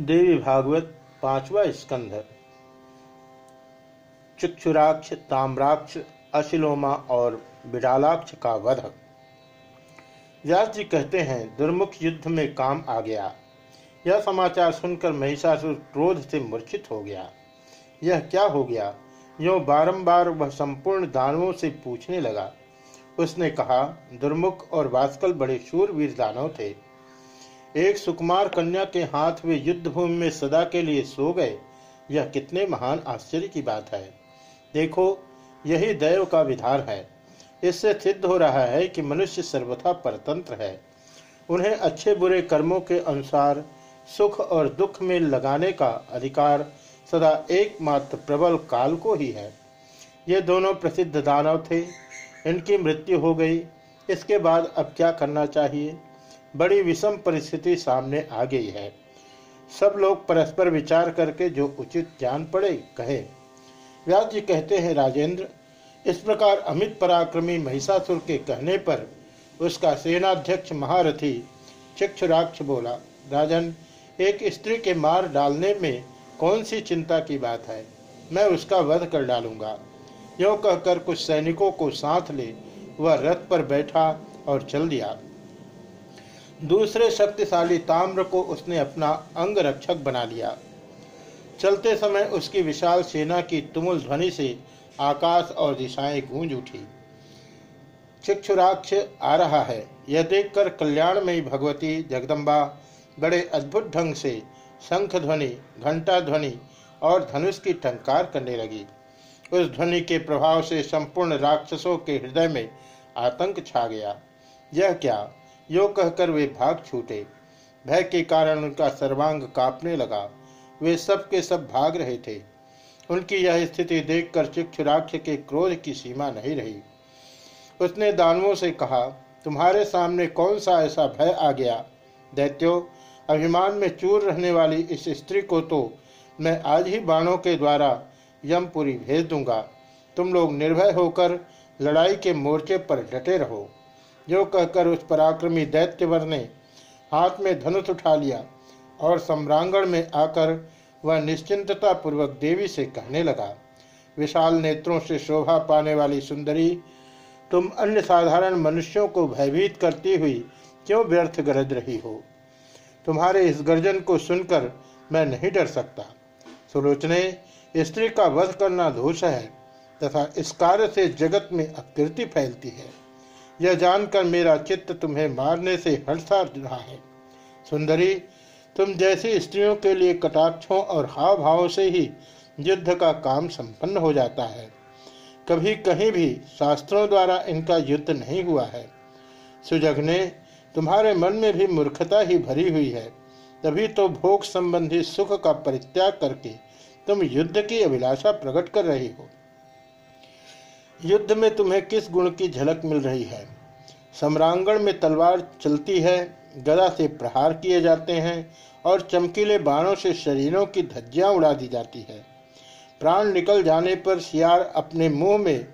देवी भागवत पांचवा स्कंध। चुक्षुराक्ष, ताम्राक्ष, अशिलोमा और बिडालाक्ष का वध। व्यास जी कहते हैं, दुर्मुख युद्ध में काम आ गया। यह समाचार सुनकर महिषासुर क्रोध से मूर्छित हो गया। यह क्या हो गया? यो बारंबार वह संपूर्ण दानवों से पूछने लगा। उसने कहा, दुर्मुख और वास्कल बड़े शूरवीर दानव थे। एक सुकुमार कन्या के हाथ वे युद्ध भूमि में सदा के लिए सो गए। यह कितने महान आश्चर्य की बात है। देखो, यही दैव का विधान है। इससे सिद्ध हो रहा है कि मनुष्य सर्वथा परतंत्र है। उन्हें अच्छे बुरे कर्मों के अनुसार, सुख और दुख में लगाने का अधिकार सदा एकमात्र प्रबल काल को ही है। ये दोनों प्रसिद्ध दानव थे। इनकी मृत्यु हो गई। इसके बाद अब क्या करना चाहिए? बड़ी विषम परिस्थिति सामने आ गई है। सब लोग परस्पर विचार करके जो उचित जान पड़े, कहे। व्यास जी कहते हैं, राजेंद्र, इस प्रकार अमित पराक्रमी महिषासुर के कहने पर उसका सेनाध्यक्ष महारथी चिक्षुराक्ष बोला, राजन, एक स्त्री के मार डालने में कौन सी चिंता की बात है? मैं उसका वध कर डालूँगा। यो कहकर कुछ सैनिकों को साथ ले, वह रथ पर बैठा और चल दिया। दूसरे शक्तिशाली ताम्र को उसने अपना अंग रक्षक बना लिया। चलते समय उसकी विशाल सेना की तुमुल ध्वनि से आकाश और दिशाएँ गूंज उठी। चिक्षुराक्ष आ रहा है। यह देखकर कल्याणमयी भगवती जगदम्बा बड़े अद्भुत ढंग से शंख ध्वनि, घंटा ध्वनि और धनुष की टंकार करने लगी। उस ध्वनि के प्रभाव से संपूर्ण राक्षसों के हृदय में आतंक छा गया। यह क्या? यो कहकर वे भाग छूटे। भय के कारण उनका सर्वांग कांपने लगा। वे सब के सब भाग रहे थे। उनकी यह स्थिति देखकर चिक्षुराक्ष के क्रोध की सीमा नहीं रही। उसने दानवों से कहा, तुम्हारे सामने कौन सा ऐसा भय आ गया? दैत्यो, अभिमान में चूर रहने वाली इस स्त्री को तो मैं आज ही बाणों के द्वारा यमपुरी भेज दूँगा। तुम लोग निर्भय होकर लड़ाई के मोर्चे पर डटे रहो। जो कहकर उस पराक्रमी दैत्यवर ने हाथ में धनुष उठा लिया और सम्रांगण में आकर वह निश्चिंतता पूर्वक देवी से कहने लगा, विशाल नेत्रों से शोभा पाने वाली सुंदरी, तुम अन्य साधारण मनुष्यों को भयभीत करती हुई क्यों व्यर्थ गरज रही हो? तुम्हारे इस गर्जन को सुनकर मैं नहीं डर सकता। सुलोचने, स्त्री का वध करना दोष है तथा इस कार्य से जगत में अपकीर्ति फैलती है। यह जानकर मेरा चित्त तुम्हें मारने से हर्षा रहा है। सुंदरी, तुम जैसी स्त्रियों के लिए कटाक्षों और हाव भाव से ही युद्ध का काम संपन्न हो जाता है। कभी कहीं भी शास्त्रों द्वारा इनका युद्ध नहीं हुआ है। सुजघने तुम्हारे मन में भी मूर्खता ही भरी हुई है। तभी तो भोग संबंधी सुख का परित्याग करके तुम युद्ध की अभिलाषा प्रकट कर रही हो। युद्ध में तुम्हें किस गुण की झलक मिल रही है? सम्रांगण में तलवार चलती है, गदा से प्रहार किए जाते हैं और चमकीले बाणों से शरीरों की धज्जियाँ उड़ा दी जाती है। प्राण निकल जाने पर सियार अपने मुँह में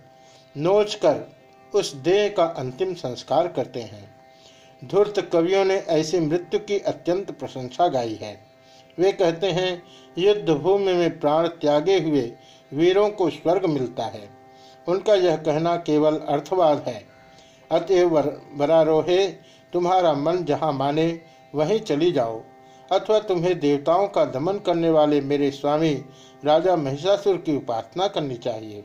नोच कर उस देह का अंतिम संस्कार करते हैं। धूर्त कवियों ने ऐसी मृत्यु की अत्यंत प्रशंसा गाई है। वे कहते हैं युद्ध भूमि में प्राण त्यागे हुए वीरों को स्वर्ग मिलता है। उनका यह कहना केवल अर्थवाद है। अतएव वरारोहे, तुम्हारा मन जहाँ माने, वहीं चली जाओ। अथवा तुम्हें देवताओं का दमन करने वाले मेरे स्वामी राजा महिषासुर की उपासना करनी चाहिए।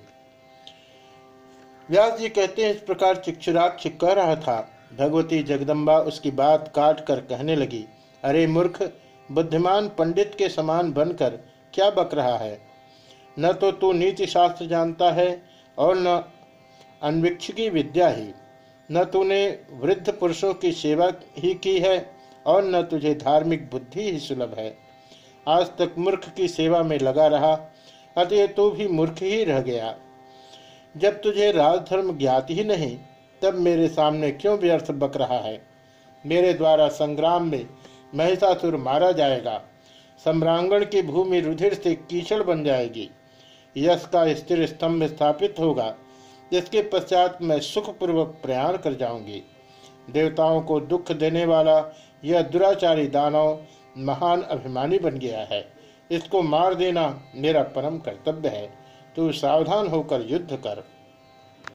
व्यास जी कहते हैं, इस प्रकार चिक्षुराक्ष कह रहा था। भगवती जगदम्बा उसकी बात काट कर कहने लगी, अरे मूर्ख, बुद्धिमान पंडित के समान बनकर क्या बक रहा है? न तो तू नीति शास्त्र जानता है और न अन्वीक्ष की विद्या ही, न तूने वृद्ध पुरुषों की सेवा ही की है, और न तुझे धार्मिक बुद्धि ही सुलभ है। आज तक मूर्ख की सेवा में लगा रहा, अतः तू भी मूर्ख ही रह गया। जब तुझे राजधर्म ज्ञात ही नहीं, तब मेरे सामने क्यों व्यर्थ बक रहा है? मेरे द्वारा संग्राम में महिषासुर मारा जाएगा, सम्रांगण की भूमि रुधिर से कीचड़ बन जाएगी। यश का स्थिर स्तंभ स्थापित होगा, जिसके पश्चात मैं सुखपूर्वक प्रयाण कर जाऊँगी। देवताओं को दुख देने वाला यह दुराचारी दानव महान अभिमानी बन गया है। इसको मार देना मेरा परम कर्तव्य है। तू सावधान होकर युद्ध कर।